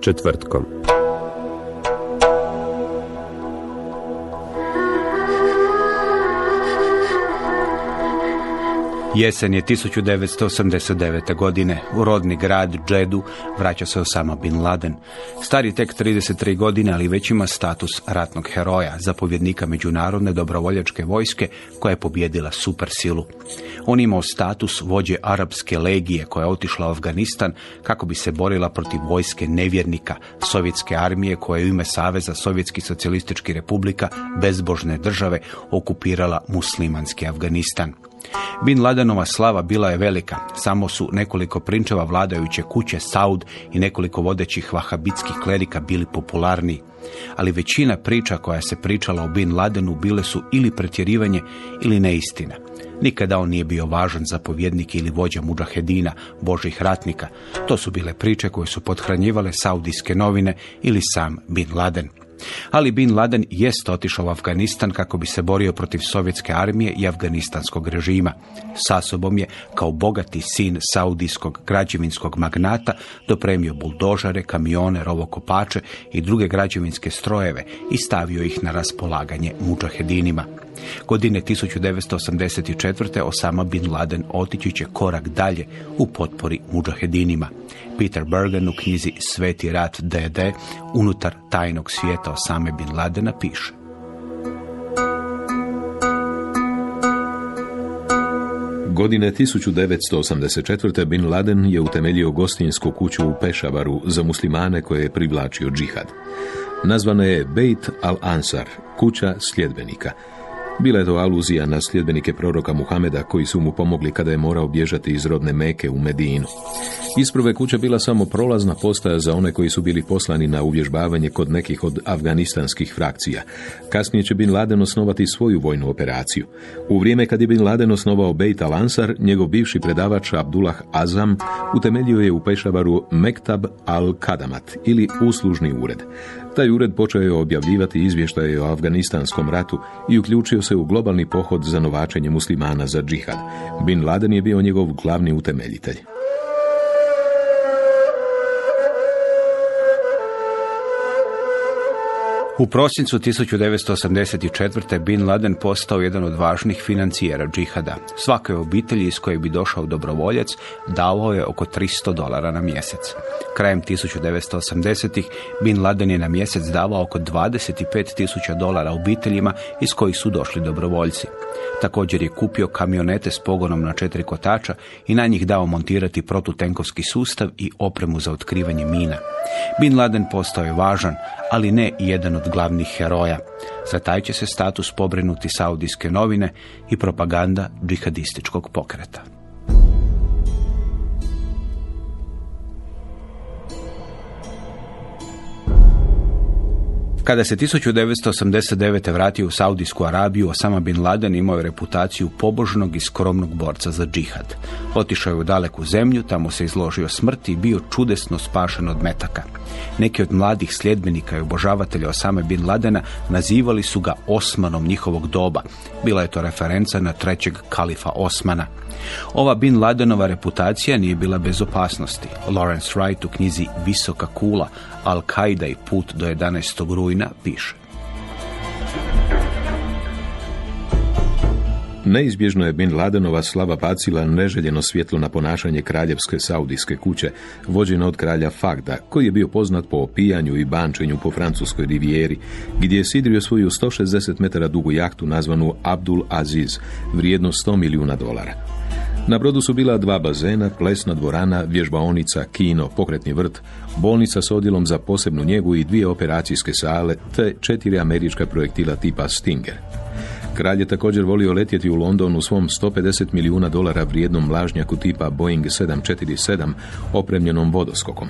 Četvrtkom. Jesen je 1989. godine. U rodni grad Džedu vraća se Osama Bin Laden. Stari tek 33 godine, ali već ima status ratnog heroja, zapovjednika međunarodne dobrovoljačke vojske koja je pobjedila supersilu. On imao status vođe arapske legije koja je otišla u Afganistan kako bi se borila protiv vojske nevjernika, sovjetske armije koja je u ime Saveza Sovjetskih socijalističkih republika bezbožne države okupirala muslimanski Afganistan. Bin Ladenova slava bila je velika, samo su nekoliko prinčeva vladajuće kuće Saud i nekoliko vodećih vahabitskih klerika bili popularniji. Ali većina priča koja se pričala o Bin Ladenu bile su ili pretjerivanje ili neistina. Nikada on nije bio važan zapovjednik ili vođa muđahedina, božih ratnika. To su bile priče koje su podhranjivale saudijske novine ili sam Bin Laden. Ali Bin Laden jest otišao u Afganistan kako bi se borio protiv sovjetske armije i afganistanskog režima. Sa sobom je, kao bogati sin saudijskog građevinskog magnata, dopremio buldožare, kamione, rovokopače i druge građevinske strojeve i stavio ih na raspolaganje muđahedinima. Godine 1984. Osama Bin Laden otići će korak dalje u potpori muđahedinima. Peter Bergen u knjizi Sveti rat DD unutar tajnog svijeta Osame Bin Ladena piše. Godine 1984. Bin Laden je utemeljio gostinsku kuću u Pešavaru za muslimane koje je privlačio džihad. Nazvana je Beit al-Ansar, kuća sljedbenika – bila je to aluzija na sljedbenike proroka Muhameda koji su mu pomogli kada je morao bježati iz rodne Meke u Medinu. Isprve kuća bila samo prolazna postaja za one koji su bili poslani na uvježbavanje kod nekih od afganistanskih frakcija. Kasnije će Bin Laden osnovati svoju vojnu operaciju. U vrijeme kad je Bin Laden osnovao Beit al-Ansar, njegov bivši predavač Abdullah Azam utemeljio je u Pešavaru Mektab al-Kadamat ili uslužni ured. Taj ured počeo je objavljivati izvještaje o Afganistanskom ratu i uključio se u globalni pohod za novačenje muslimana za džihad. Bin Laden je bio njegov glavni utemeljitelj. U prosincu 1984. Bin Laden postao jedan od važnih financijera džihada. Svakoj obitelji iz koje bi došao dobrovoljac davao je oko 300 dolara na mjesec. Krajem 1980. Bin Laden je na mjesec davao oko 25 tisuća dolara obiteljima iz kojih su došli dobrovoljci. Također je kupio kamionete s pogonom na četiri kotača i na njih dao montirati protutenkovski sustav i opremu za otkrivanje mina. Bin Laden postao je važan, ali ne jedan od glavnih heroja. Za taj će se status pobrinuti saudijske novine i propaganda džihadističkog pokreta. Kada se 1989. vratio u Saudijsku Arabiju, Osama Bin Laden imao je reputaciju pobožnog i skromnog borca za džihad. Otišao je u daleku zemlju, tamo se izložio smrti i bio čudesno spašen od metaka. Neki od mladih sljedbenika i obožavatelja Osame Bin Ladena nazivali su ga Osmanom njihovog doba. Bila je to referenca na trećeg kalifa Osmana. Ova Bin Ladenova reputacija nije bila bez opasnosti. Lawrence Wright u knjizi Visoka kula, Al-Qaida i put do 11. rujna piše. Neizbježno je Bin Ladenova slava bacila neželjeno svjetlo na ponašanje kraljevske saudijske kuće, vođena od kralja Fagda, koji je bio poznat po opijanju i bančenju po francuskoj rivijeri, gdje je sidrio svoju 160 metara dugu jahtu nazvanu Abdul Aziz, vrijednu 100 milijuna dolara. Na brodu su bila dva bazena, plesna dvorana, vježbaonica, kino, pokretni vrt, bolnica s odjelom za posebnu njegu i dvije operacijske sale, te četiri američka projektila tipa Stinger. Kralj je također volio letjeti u London u svom 150 milijuna dolara vrijednom mlažnjaku tipa Boeing 747 opremljenom vodoskokom.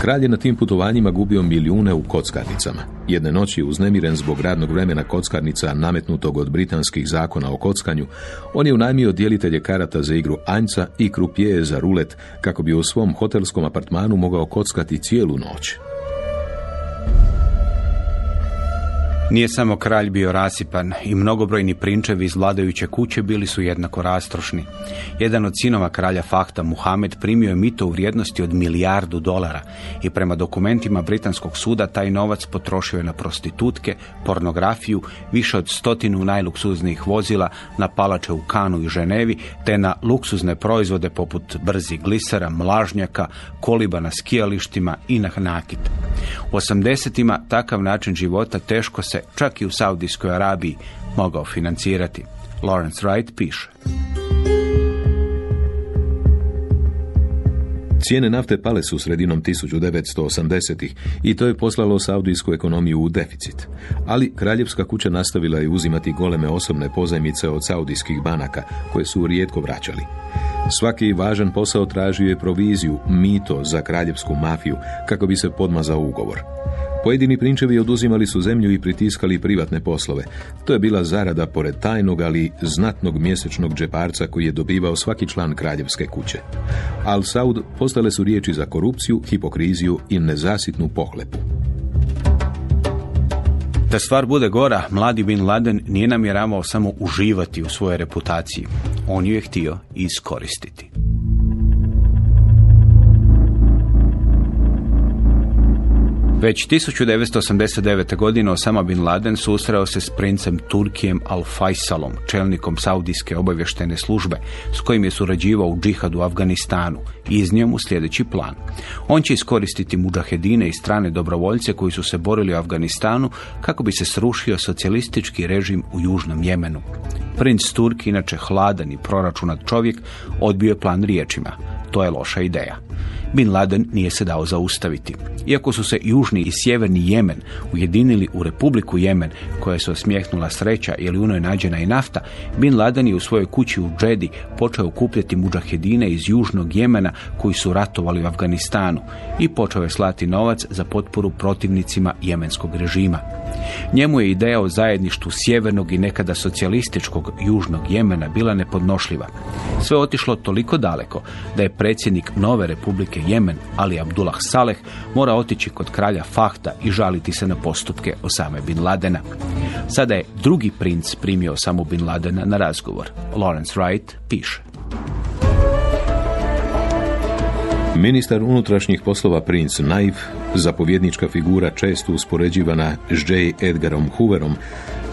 Kralj je na tim putovanjima gubio milijune u kockarnicama. Jedne noći uznemiren zbog radnog vremena kockarnica nametnutog od britanskih zakona o kockanju, on je unajmio djelitelje karata za igru Anjca i krupije za rulet kako bi u svom hotelskom apartmanu mogao kockati cijelu noć. Nije samo kralj bio rasipan i mnogobrojni prinčevi iz vladajuće kuće bili su jednako rastrošni. Jedan od sinova kralja Fahta, Muhamed, primio je mito u vrijednosti od milijardu dolara i prema dokumentima Britanskog suda taj novac potrošio je na prostitutke, pornografiju, više od stotinu najluksuznijih vozila, na palače u Kanu i Ženevi, te na luksuzne proizvode poput brzi glisera, mlažnjaka, koliba na skijalištima i na nakit. U 80 takav način života teško se čak i u Saudijskoj Arabiji mogao financirati. Lawrence Wright piše. Cijene nafte pale su sredinom 1980-ih i to je poslalo saudijsku ekonomiju u deficit. Ali kraljevska kuća nastavila je uzimati goleme osobne pozajmice od saudijskih banaka, koje su rijetko vraćali. Svaki važan posao tražio je proviziju, mito za kraljevsku mafiju, kako bi se podmazao ugovor. Pojedini prinčevi oduzimali su zemlju i pritiskali privatne poslove. To je bila zarada pored tajnog, ali znatnog mjesečnog džeparca koji je dobivao svaki član kraljevske kuće. Al Saud postale su riječi za korupciju, hipokriziju i nezasitnu pohlepu. Da stvar bude gora, mladi Bin Laden nije namjeravao samo uživati u svojoj reputaciji. On ju je htio iskoristiti. Već 1989. godine Osama Bin Laden susreo se s princem Turkijem Al-Faisalom, čelnikom Saudijske obavještene službe, s kojim je surađivao u džihadu u Afganistanu i iznio mu sljedeći plan. On će iskoristiti muđahedine i strane dobrovoljce koji su se borili u Afganistanu kako bi se srušio socijalistički režim u Južnom Jemenu. Princ Turki, inače hladan i proračunat čovjek, odbio je plan riječima. To je loša ideja. Bin Laden nije se dao zaustaviti. Iako su se južni i sjeverni Jemen ujedinili u Republiku Jemen, koja se osmijehnula sreća ili u njoj nađena i nafta, Bin Laden je u svojoj kući u Džedi počeo kupljati muđahedine iz južnog Jemena koji su ratovali u Afganistanu i počeo je slati novac za potporu protivnicima jemenskog režima. Njemu je ideja o zajedništvu sjevernog i nekada socijalističkog južnog Jemena bila nepodnošljiva. Sve otišlo toliko daleko da je predsjednik nove republike Jemen, Ali Abdullah Saleh, mora otići kod kralja Fahta i žaliti se na postupke Osame Bin Ladena. Sada je drugi princ primio Osamu Bin Ladena na razgovor. Lawrence Wright piše. Ministar unutrašnjih poslova princ Naif, zapovjednička figura često uspoređivana s J. Edgarom Hooverom,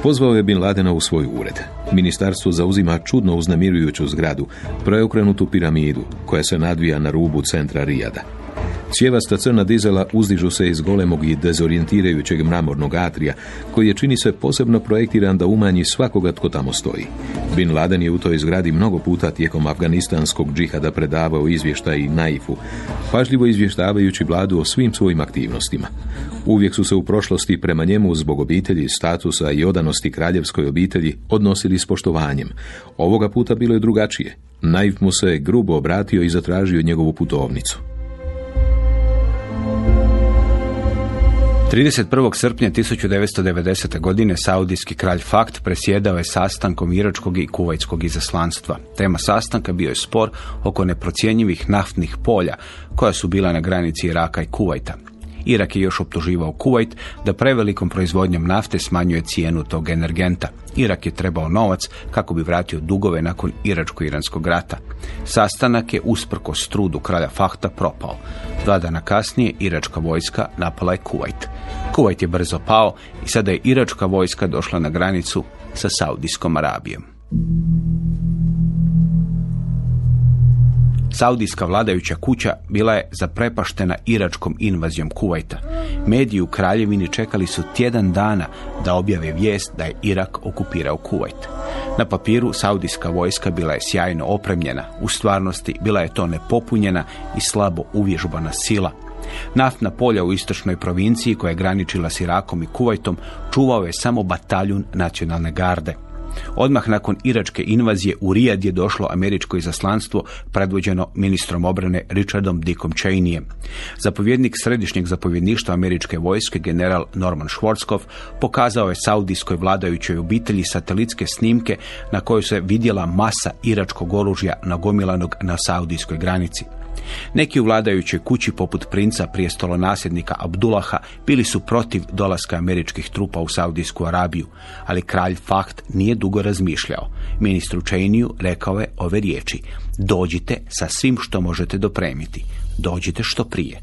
pozvao je Bin Ladena u svoj ured. Ministarstvo zauzima čudno uznemirujuću zgradu, preokrenutu piramidu, koja se nadvija na rubu centra Rijada. Cijevasta crna dizela uzdižu se iz golemog i dezorijentirajućeg mramornog atrija, koji je čini se posebno projektiran da umanji svakoga tko tamo stoji. Bin Laden je u toj zgradi mnogo puta tijekom afganistanskog džihada predavao izvještaj naifu, pažljivo izvještavajući vladu o svim svojim aktivnostima. Uvijek su se u prošlosti prema njemu zbog obitelji, statusa i odanosti kraljevskoj obitelji odnosili s poštovanjem. Ovoga puta bilo je drugačije. Naif mu se grubo obratio i zatražio njegovu putovnicu. 31. srpnja 1990. godine saudijski kralj Fakt presjedao je sastankom iračkog i kuvajskog izaslanstva. Tema sastanka bio je spor oko neprocjenjivih naftnih polja koja su bila na granici Iraka i Kuvajta. Irak je još optuživao Kuvajt da prevelikom proizvodnjom nafte smanjuje cijenu tog energenta. Irak je trebao novac kako bi vratio dugove nakon Iračko-Iranskog rata. Sastanak je usprko strudu kralja Fahta propao. Dva dana kasnije Iračka vojska napala je Kuvajt. Kuvajt je brzo pao i sada je Iračka vojska došla na granicu sa Saudijskom Arabijom. Saudijska vladajuća kuća bila je zaprepaštena iračkom invazijom Kuvajta. Mediji u kraljevini čekali su tjedan dana da objave vijest da je Irak okupirao Kuvajt. Na papiru saudijska vojska bila je sjajno opremljena, u stvarnosti bila je to nepopunjena i slabo uvježbana sila. Naftna polja u istočnoj provinciji koja je graničila s Irakom i Kuvajtom čuvao je samo bataljun nacionalne garde. Odmah nakon iračke invazije u Rijad je došlo američko izaslanstvo predvođeno ministrom obrane Richardom Dickom Cheneyem. Zapovjednik središnjeg zapovjedništva američke vojske general Norman Schwarzkopf pokazao je saudijskoj vladajućoj obitelji satelitske snimke na kojoj se vidjela masa iračkog oružja nagomilanog na saudijskoj granici. Neki u vladajućoj kući poput princa prijestolonasljednika Abdullaha bili su protiv dolaska američkih trupa u Saudijsku Arabiju, ali kralj Fahd nije dugo razmišljao. Ministru Čejniju rekao je ove riječi. Dođite sa svim što možete dopremiti. Dođite što prije.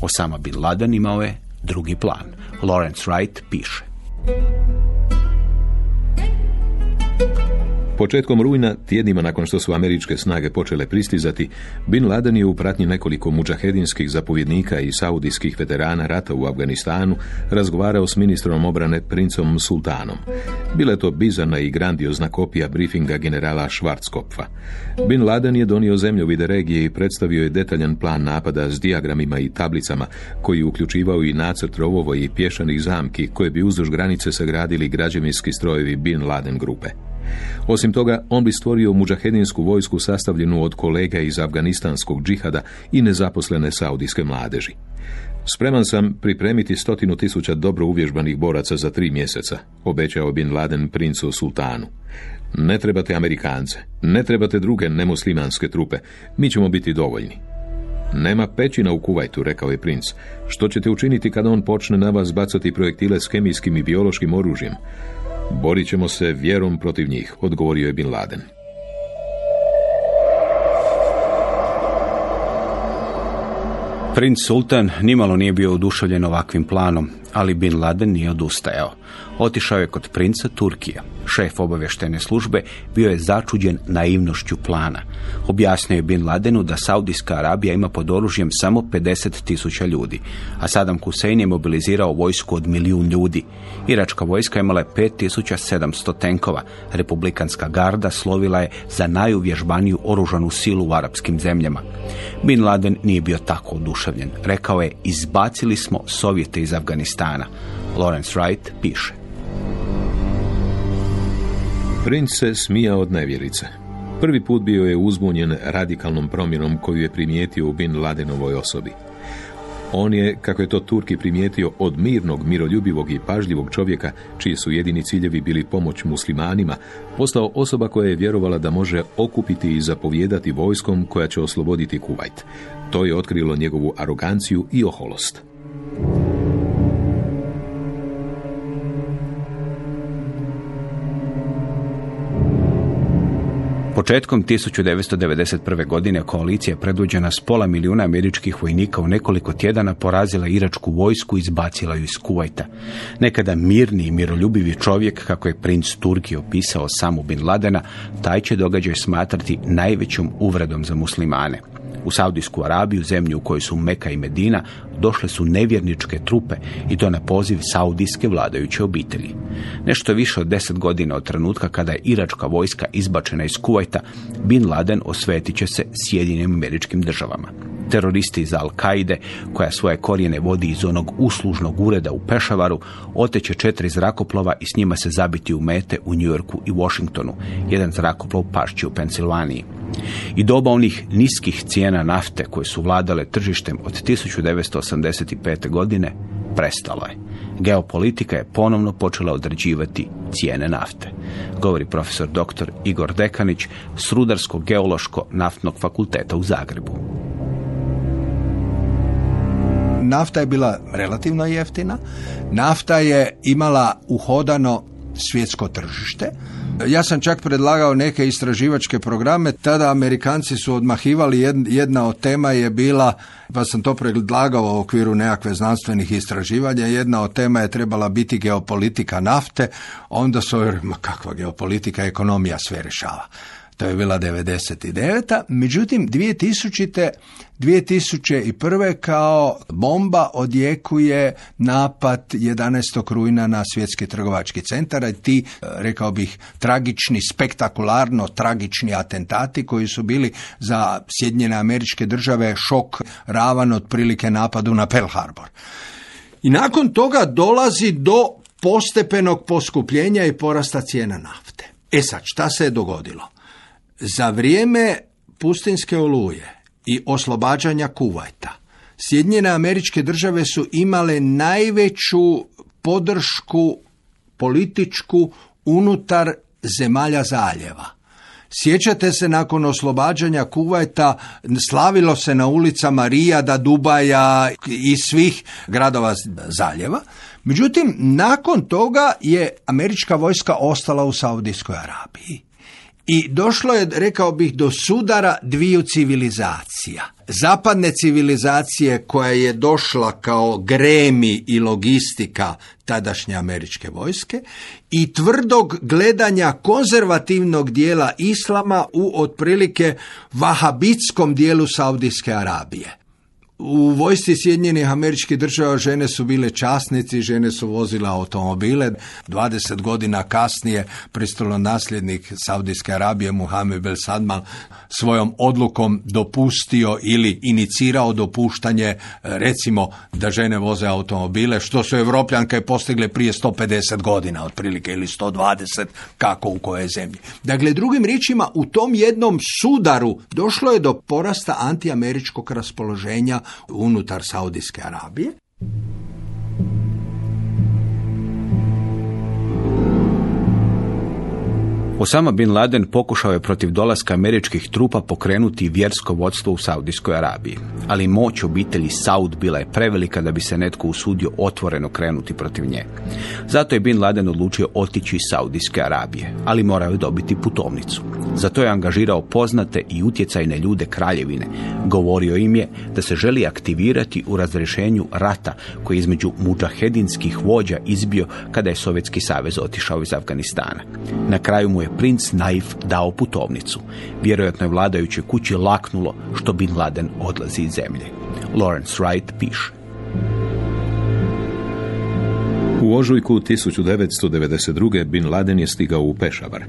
Osama Bin Laden imao je drugi plan. Lawrence Wright piše. Početkom rujna, tjednima nakon što su američke snage počele pristizati, Bin Laden je u pratnji nekoliko muđahedinskih zapovjednika i saudijskih veterana rata u Afganistanu razgovarao s ministrom obrane princom Sultanom. Bila je to bizarna i grandiozna kopija briefinga generala Schwarzkopfa. Bin Laden je donio vide regije i predstavio je detaljan plan napada s dijagramima i tablicama koji uključivao i nacrt rovova i pješanih zamki koje bi uzduž granice sagradili građevinski strojevi Bin Laden grupe. Osim toga, on bi stvorio muđahedinsku vojsku sastavljenu od kolega iz afganistanskog džihada i nezaposlene saudijske mladeži. Spreman sam pripremiti stotinu tisuća dobro uvježbanih boraca za tri mjeseca, obećao Bin Laden princu Sultanu. Ne trebate Amerikance, ne trebate druge nemuslimanske trupe, mi ćemo biti dovoljni. Nema pećina u Kuvajtu, rekao je princ. Što ćete učiniti kada on počne na vas bacati projektile s kemijskim i biološkim oružjem? Borit ćemo se vjerom protiv njih, odgovorio je Bin Laden. Princ Sultan nimalo nije bio oduševljen ovakvim planom, ali Bin Laden nije odustajao. Otišao je kod princa Turkija. Šef obavještene službe bio je začuđen naivnošću plana. Objasnio je Bin Ladenu da Saudijska Arabija ima pod oružjem samo 50 tisuća ljudi, a Saddam Hussein je mobilizirao vojsku od milijun ljudi. Iračka vojska imala je 5700 tenkova. Republikanska garda slovila je za najuvježbaniju oružanu silu u arapskim zemljama. Bin Laden nije bio tako oduševljen. Rekao je, izbacili smo Sovjete iz Afganistana. Lawrence Wright piše. Princ se smija od nevjerice. Prvi put bio je uzbunjen radikalnom promjenom koju je primijetio u Bin Ladenovoj osobi. On je, kako je to Turki primijetio, od mirnog, miroljubivog i pažljivog čovjeka, čiji su jedini ciljevi bili pomoć muslimanima, postao osoba koja je vjerovala da može okupiti i zapovjedati vojskom koja će osloboditi Kuvajt. To je otkrilo njegovu aroganciju i oholost. Početkom 1991. godine koalicija predvođena s pola milijuna američkih vojnika u nekoliko tjedana porazila iračku vojsku i izbacila ju iz Kuvajta. Nekada mirni i miroljubivi čovjek, kako je princ Turki opisao samu Bin Ladena, taj će događaj smatrati najvećom uvredom za muslimane. U Saudijsku Arabiju, zemlju u kojoj su Meka i Medina, došle su nevjerničke trupe i to na poziv saudijske vladajuće obitelji. Nešto više od deset godina od trenutka kada je iračka vojska izbačena iz Kuvajta, Bin Laden osvetit će se Sjedinim američkim državama. Teroristi iz Al-Kaide, koja svoje korijene vodi iz onog uslužnog ureda u Pešavaru, oteće četiri zrakoplova i s njima se zabiti u mete u Yorku i Washingtonu. Jedan zrakoplov pašći u Pensilvaniji. I doba onih niskih cijena nafte koje su vladale tržištem od 1985. godine prestalo je. Geopolitika je ponovno počela određivati cijene nafte, govori profesor dr. Igor Dekanić s Rudarsko-geološko-naftnog fakulteta u Zagrebu. Nafta je bila relativno jeftina, nafta je imala uhodano svjetsko tržište, ja sam čak predlagao neke istraživačke programe, tada Amerikanci su odmahivali, jedna od tema je bila, pa sam to predlagao u okviru nekakve znanstvenih istraživanja, jedna od tema je trebala biti geopolitika nafte, onda su, ma kakva geopolitika, ekonomija sve rješava to je bila 99. Međutim, 2000. 2001. kao bomba odjekuje napad 11. rujna na svjetski trgovački centar i ti, rekao bih, tragični, spektakularno tragični atentati koji su bili za Sjedinjene američke države šok ravan otprilike napadu na Pearl Harbor. I nakon toga dolazi do postepenog poskupljenja i porasta cijena nafte. E sad, šta se je dogodilo? Za vrijeme pustinske oluje i oslobađanja Kuvajta, Sjedinjene američke države su imale najveću podršku političku unutar zemalja zaljeva. Sjećate se nakon oslobađanja Kuvajta slavilo se na ulicama Rijada, Dubaja i svih gradova zaljeva. Međutim, nakon toga je američka vojska ostala u Saudijskoj Arabiji. I došlo je, rekao bih, do sudara dviju civilizacija. Zapadne civilizacije koja je došla kao gremi i logistika tadašnje američke vojske i tvrdog gledanja konzervativnog dijela islama u otprilike vahabitskom dijelu Saudijske Arabije. U vojsci Sjedinjenih američkih država žene su bile časnici, žene su vozile automobile. 20 godina kasnije pristalo nasljednik Saudijske Arabije Muhammed Bel Sadman svojom odlukom dopustio ili inicirao dopuštanje recimo da žene voze automobile, što su evropljanke postigle prije 150 godina otprilike ili 120 kako u kojoj zemlji. Dakle, drugim riječima, u tom jednom sudaru došlo je do porasta antiameričkog raspoloženja unutar Saudijske Arabije. Osama bin Laden pokušao je protiv dolaska američkih trupa pokrenuti vjersko vodstvo u Saudijskoj Arabiji, ali moć obitelji Saud bila je prevelika da bi se netko usudio otvoreno krenuti protiv nje. Zato je bin Laden odlučio otići iz Saudijske Arabije, ali morao je dobiti putovnicu. Zato je angažirao poznate i utjecajne ljude kraljevine. Govorio im je da se želi aktivirati u razrešenju rata koji je između muđahedinskih vođa izbio kada je Sovjetski savez otišao iz Afganistana. Na kraju mu je princ Naif dao putovnicu. Vjerojatno je vladajućoj kući laknulo što Bin Laden odlazi iz zemlje. Lawrence Wright piše. U ožujku 1992. Bin Laden je stigao u Pešavar.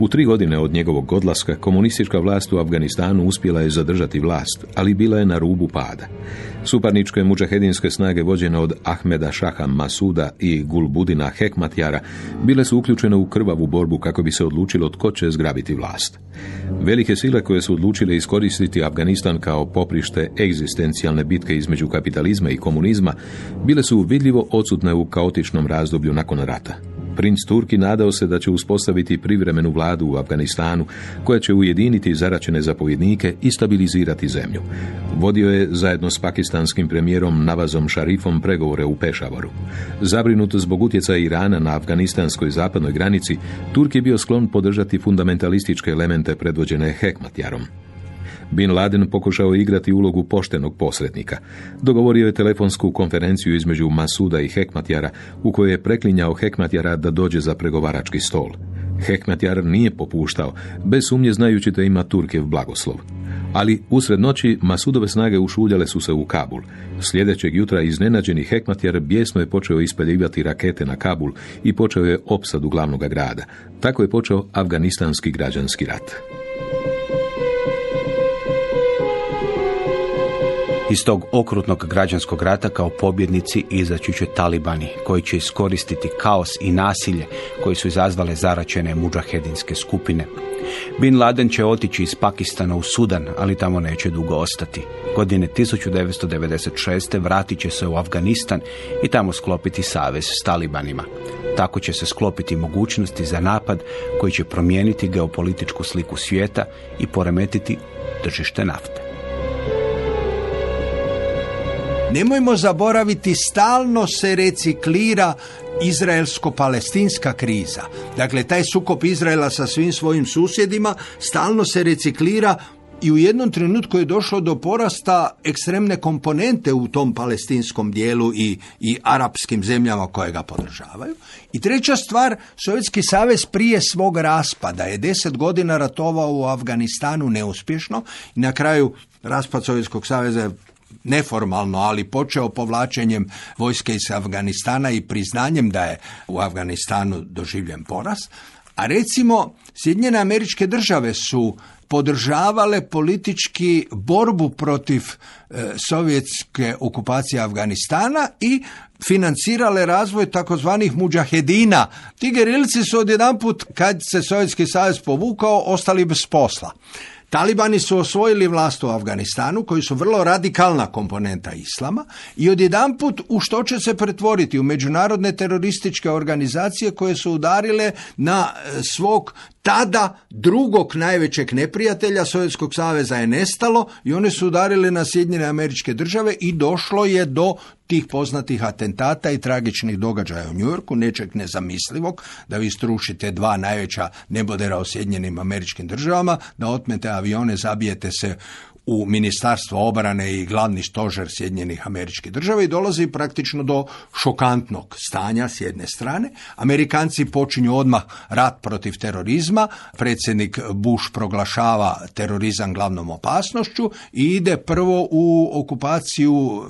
U tri godine od njegovog odlaska komunistička vlast u Afganistanu uspjela je zadržati vlast, ali bila je na rubu pada. Suparničke muđahedinske snage vođene od Ahmeda Šaha Masuda i Gulbudina Hekmatjara bile su uključene u krvavu borbu kako bi se odlučilo tko će zgrabiti vlast. Velike sile koje su odlučile iskoristiti Afganistan kao poprište egzistencijalne bitke između kapitalizma i komunizma bile su vidljivo odsutne u kaotičnom razdoblju nakon rata. Princ Turki nadao se da će uspostaviti privremenu vladu u Afganistanu koja će ujediniti zaračene zapovjednike i stabilizirati zemlju. Vodio je zajedno s pakistanskim premijerom Navazom Šarifom pregovore u Pešavoru. Zabrinut zbog utjecaja Irana na afganistanskoj zapadnoj granici, Turk je bio sklon podržati fundamentalističke elemente predvođene Hekmatjarom. Bin Laden pokušao igrati ulogu poštenog posrednika. Dogovorio je telefonsku konferenciju između Masuda i Hekmatjara u kojoj je preklinjao Hekmatjara da dođe za pregovarački stol. Hekmatjar nije popuštao, bez sumnje znajući da ima Turkev blagoslov. Ali usred noći Masudove snage ušuljale su se u Kabul. Sljedećeg jutra iznenađeni Hekmatjar bijesno je počeo ispeljivati rakete na Kabul i počeo je opsadu glavnog grada. Tako je počeo afganistanski građanski rat. Iz tog okrutnog građanskog rata kao pobjednici izaći će talibani koji će iskoristiti kaos i nasilje koji su izazvale zaračene muđahedinske skupine. Bin Laden će otići iz Pakistana u Sudan, ali tamo neće dugo ostati. Godine 1996. vratit će se u Afganistan i tamo sklopiti savez s talibanima. Tako će se sklopiti mogućnosti za napad koji će promijeniti geopolitičku sliku svijeta i poremetiti tržište nafte. Nemojmo zaboraviti, stalno se reciklira izraelsko-palestinska kriza. Dakle, taj sukob Izraela sa svim svojim susjedima stalno se reciklira i u jednom trenutku je došlo do porasta ekstremne komponente u tom palestinskom dijelu i, i arapskim zemljama koje ga podržavaju. I treća stvar, Sovjetski savez prije svog raspada je deset godina ratovao u Afganistanu neuspješno i na kraju raspad Sovjetskog saveza je neformalno, ali počeo povlačenjem vojske iz Afganistana i priznanjem da je u Afganistanu doživljen poraz. A recimo, Sjedinjene američke države su podržavale politički borbu protiv e, sovjetske okupacije Afganistana i financirale razvoj takozvanih muđahedina. Ti gerilci su odjedanput, kad se Sovjetski savez povukao, ostali bez posla. Talibani su osvojili vlast u Afganistanu, koji su vrlo radikalna komponenta islama i odjedanput u što će se pretvoriti u međunarodne terorističke organizacije koje su udarile na e, svog tada drugog najvećeg neprijatelja Sovjetskog saveza je nestalo i one su udarile na Sjedinjene američke države i došlo je do tih poznatih atentata i tragičnih događaja u Njujorku, nečeg nezamislivog, da vi strušite dva najveća nebodera u Sjedinjenim američkim državama, da otmete avione, zabijete se u Ministarstvo obrane i glavni stožer Sjedinjenih američkih država i dolazi praktično do šokantnog stanja s jedne strane. Amerikanci počinju odmah rat protiv terorizma, predsjednik Bush proglašava terorizam glavnom opasnošću i ide prvo u okupaciju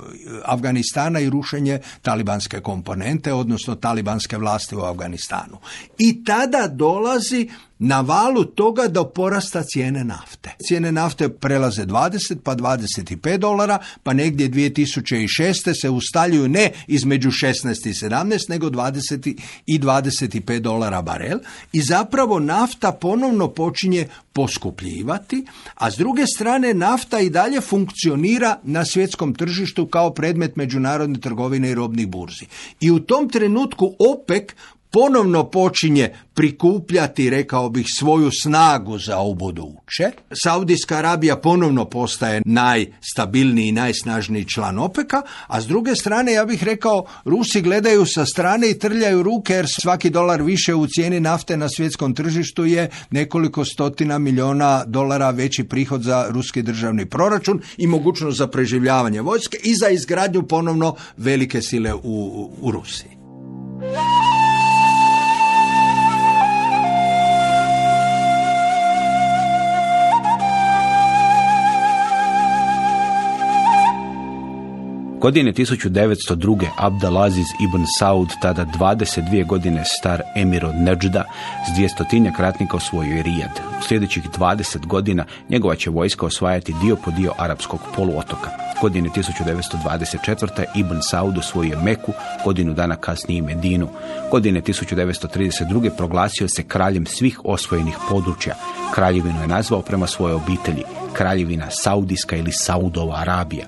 Afganistana i rušenje talibanske komponente, odnosno talibanske vlasti u Afganistanu. I tada dolazi na valu toga do porasta cijene nafte. Cijene nafte prelaze 20 pa 25 dolara, pa negdje 2006. se ustaljuju ne između 16 i 17, nego 20 i 25 dolara barel i zapravo nafta ponovno počinje poskupljivati, a s druge strane nafta i dalje funkcionira na svjetskom tržištu kao predmet međunarodne trgovine i robnih burzi. I u tom trenutku OPEC ponovno počinje prikupljati, rekao bih, svoju snagu za ubuduće. Saudijska Arabija ponovno postaje najstabilniji i najsnažniji član OPEC-a, a s druge strane, ja bih rekao, Rusi gledaju sa strane i trljaju ruke jer svaki dolar više u cijeni nafte na svjetskom tržištu je nekoliko stotina milijuna dolara veći prihod za ruski državni proračun i mogućnost za preživljavanje vojske i za izgradnju ponovno velike sile u, u Rusiji. Godine 1902. Abdelaziz ibn Saud, tada 22 godine star emir od Neđda, s dvijestotinjak ratnika osvojio je Rijad. U sljedećih 20 godina njegova će vojska osvajati dio po dio arapskog poluotoka. Godine 1924. Ibn Saud osvojio Meku, godinu dana kasnije Medinu. Godine 1932. proglasio se kraljem svih osvojenih područja. Kraljevinu je nazvao prema svojoj obitelji, kraljevina Saudijska ili Saudova Arabija.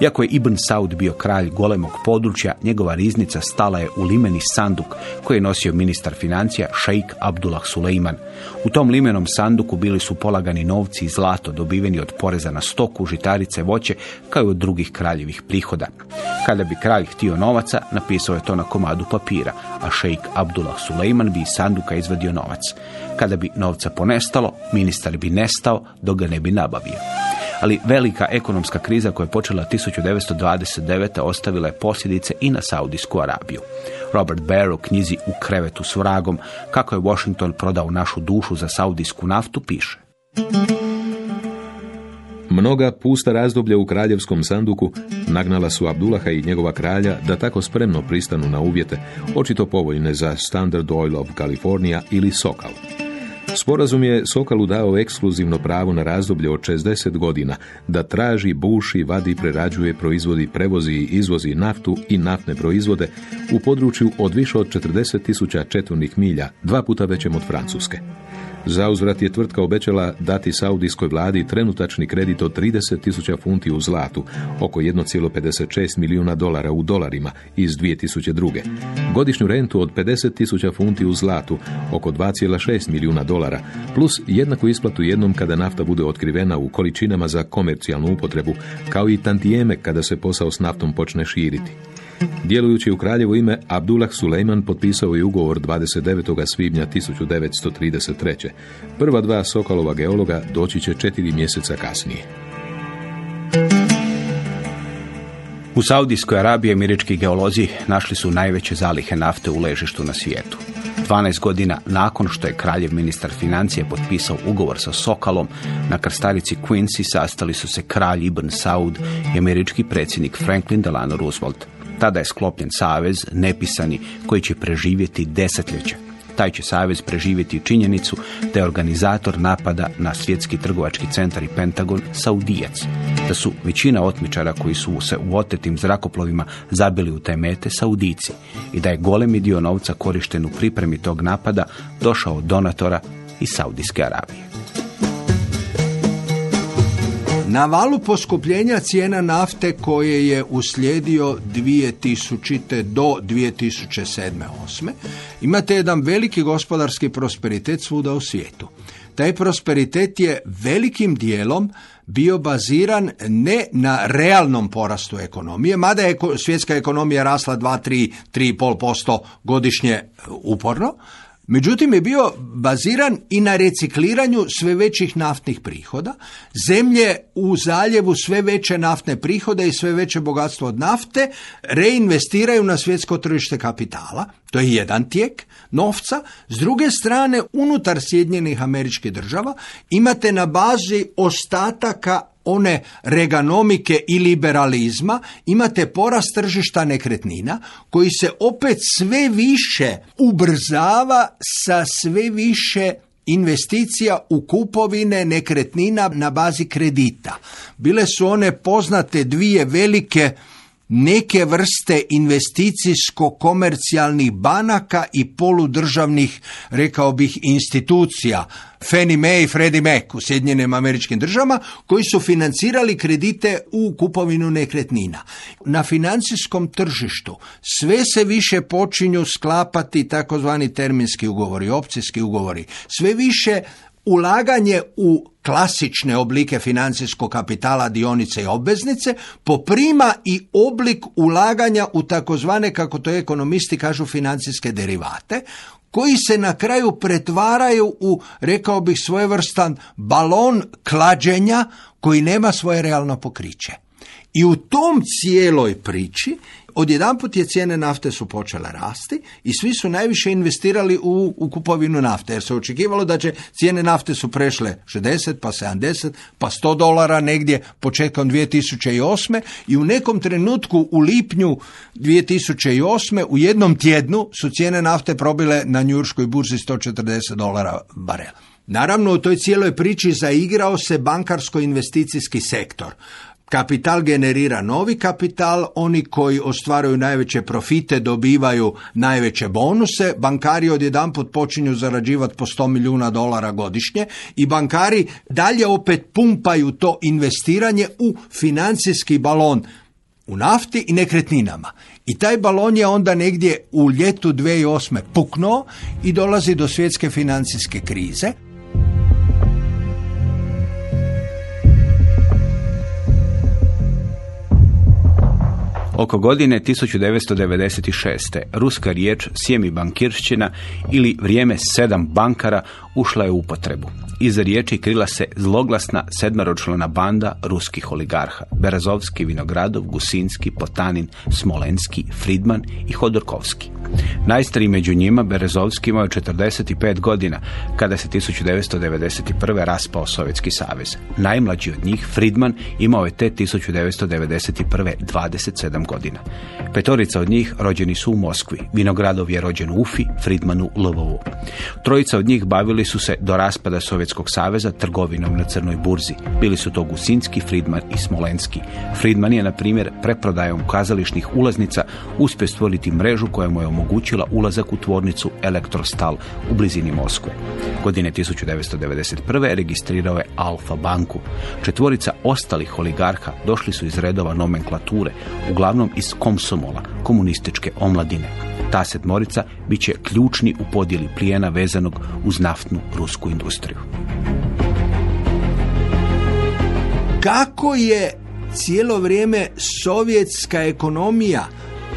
Iako je Ibn Saud bio kralj golemog područja, njegova riznica stala je u limeni sanduk koji je nosio ministar financija šeik Abdullah Suleiman. U tom limenom sanduku bili su polagani novci i zlato dobiveni od poreza na stoku, žitarice, voće, kao i od drugih kraljevih prihoda. Kada bi kralj htio novaca, napisao je to na komadu papira, a šeik Abdullah Suleiman bi iz sanduka izvadio novac. Kada bi novca ponestalo, ministar bi nestao dok ga ne bi nabavio ali velika ekonomska kriza koja je počela 1929. ostavila je posljedice i na Saudijsku Arabiju. Robert Baer u knjizi U krevetu s vragom, kako je Washington prodao našu dušu za saudijsku naftu, piše. Mnoga pusta razdoblja u kraljevskom sanduku nagnala su Abdullaha i njegova kralja da tako spremno pristanu na uvjete, očito povoljne za Standard Oil of California ili Sokal. Sporazum je Sokalu dao ekskluzivno pravo na razdoblje od 60 godina da traži, buši, vadi, prerađuje, proizvodi, prevozi i izvozi naftu i naftne proizvode u području od više od 40 tisuća četvornih milja, dva puta većem od Francuske. Zauzvrat je tvrtka obećala dati saudijskoj vladi trenutačni kredit od 30.000 funti u zlatu, oko 1,56 milijuna dolara u dolarima iz 2002. Godišnju rentu od 50.000 funti u zlatu, oko 2,6 milijuna dolara, plus jednaku isplatu jednom kada nafta bude otkrivena u količinama za komercijalnu upotrebu, kao i tantijeme kada se posao s naftom počne širiti. Djelujući u kraljevo ime, Abdullah Sulejman potpisao je ugovor 29. svibnja 1933. Prva dva Sokolova geologa doći će četiri mjeseca kasnije. U Saudijskoj Arabiji američki geolozi našli su najveće zalihe nafte u ležištu na svijetu. 12 godina nakon što je kraljev ministar financije potpisao ugovor sa Sokalom, na krstarici Quincy sastali su se kralj Ibn Saud i američki predsjednik Franklin Delano Roosevelt. Tada je sklopljen savez, nepisani, koji će preživjeti desetljeće. Taj će savez preživjeti činjenicu da je organizator napada na svjetski trgovački centar i Pentagon Saudijac. Da su većina otmičara koji su se u otetim zrakoplovima zabili u te mete Saudici i da je golemi dio novca korišten u pripremi tog napada došao od donatora iz Saudijske Arabije. Na valu poskupljenja cijena nafte koje je uslijedio 2000. do 2007. 8. imate jedan veliki gospodarski prosperitet svuda u svijetu. Taj prosperitet je velikim dijelom bio baziran ne na realnom porastu ekonomije, mada je svjetska ekonomija rasla 2, 3, 3,5% godišnje uporno, Međutim, je bio baziran i na recikliranju sve većih naftnih prihoda. Zemlje u zaljevu sve veće naftne prihode i sve veće bogatstvo od nafte reinvestiraju na svjetsko tržište kapitala. To je jedan tijek novca. S druge strane, unutar Sjedinjenih američkih država imate na bazi ostataka one reganomike i liberalizma imate porast tržišta nekretnina koji se opet sve više ubrzava sa sve više investicija u kupovine nekretnina na bazi kredita. Bile su one poznate dvije velike neke vrste investicijsko-komercijalnih banaka i poludržavnih, rekao bih, institucija, Fannie Mae i Freddie Mac u Sjedinjenim američkim državama, koji su financirali kredite u kupovinu nekretnina. Na financijskom tržištu sve se više počinju sklapati takozvani terminski ugovori, opcijski ugovori. Sve više ulaganje u klasične oblike financijskog kapitala, dionice i obveznice, poprima i oblik ulaganja u takozvane, kako to ekonomisti kažu, financijske derivate, koji se na kraju pretvaraju u, rekao bih, svojevrstan balon klađenja koji nema svoje realno pokriće. I u tom cijeloj priči odjedanput je cijene nafte su počele rasti i svi su najviše investirali u, u kupovinu nafte jer se očekivalo da će cijene nafte su prešle 60 pa 70 pa 100 dolara negdje početkom 2008. i u nekom trenutku u lipnju 2008. u jednom tjednu su cijene nafte probile na njurškoj burzi 140 dolara barela. Naravno, u toj cijeloj priči zaigrao se bankarsko-investicijski sektor. Kapital generira novi kapital, oni koji ostvaruju najveće profite dobivaju najveće bonuse, bankari odjedanput počinju zarađivati po 100 milijuna dolara godišnje i bankari dalje opet pumpaju to investiranje u financijski balon u nafti i nekretninama. I taj balon je onda negdje u ljetu 2008. puknuo i dolazi do svjetske financijske krize. Oko godine 1996. ruska riječ sjemi bankiršćina ili vrijeme sedam bankara ušla je u upotrebu. Iza riječi krila se zloglasna sedmeročlana banda ruskih oligarha. Berazovski, Vinogradov, Gusinski, Potanin, Smolenski, Fridman i Hodorkovski. Najstariji među njima, Berezovski, imao je 45 godina kada se 1991. raspao Sovjetski savez. Najmlađi od njih, Friedman, imao je te 1991. 27 godina. Petorica od njih rođeni su u Moskvi. Vinogradov je rođen u Ufi, Friedman u Lvovu. Trojica od njih bavili su se do raspada Sovjetskog saveza trgovinom na crnoj burzi. Bili su to Gusinski, Friedman i Smolenski. Friedman je, na primjer, preprodajom kazališnih ulaznica uspio stvoriti mrežu koja mu je omogućila ulazak u tvornicu Elektrostal u blizini Moskve. Godine 1991. registrirao je Alfa banku. Četvorica ostalih oligarha došli su iz redova nomenklature, uglavnom iz Komsomola, komunističke omladine. Ta sedmorica bit će ključni u podjeli plijena vezanog uz naftnu rusku industriju. Kako je cijelo vrijeme sovjetska ekonomija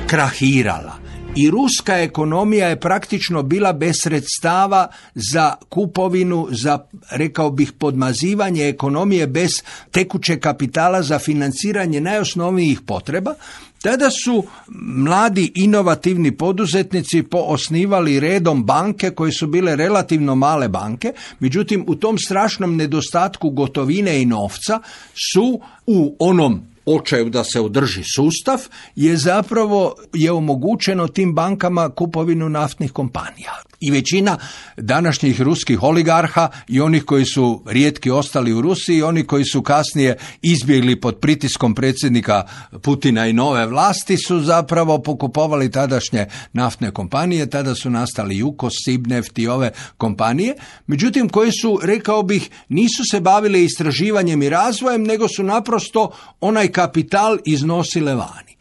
krahirala i ruska ekonomija je praktično bila bez sredstava za kupovinu, za, rekao bih, podmazivanje ekonomije bez tekuće kapitala za financiranje najosnovnijih potreba, tada su mladi inovativni poduzetnici poosnivali redom banke koje su bile relativno male banke, međutim u tom strašnom nedostatku gotovine i novca su u onom očaju da se održi sustav je zapravo je omogućeno tim bankama kupovinu naftnih kompanija i većina današnjih ruskih oligarha i onih koji su rijetki ostali u Rusiji, oni koji su kasnije izbjegli pod pritiskom predsjednika Putina i nove vlasti su zapravo pokupovali tadašnje naftne kompanije, tada su nastali Jukos, Sibneft i ove kompanije, međutim koji su, rekao bih, nisu se bavile istraživanjem i razvojem, nego su naprosto onaj kapital iznosile vani.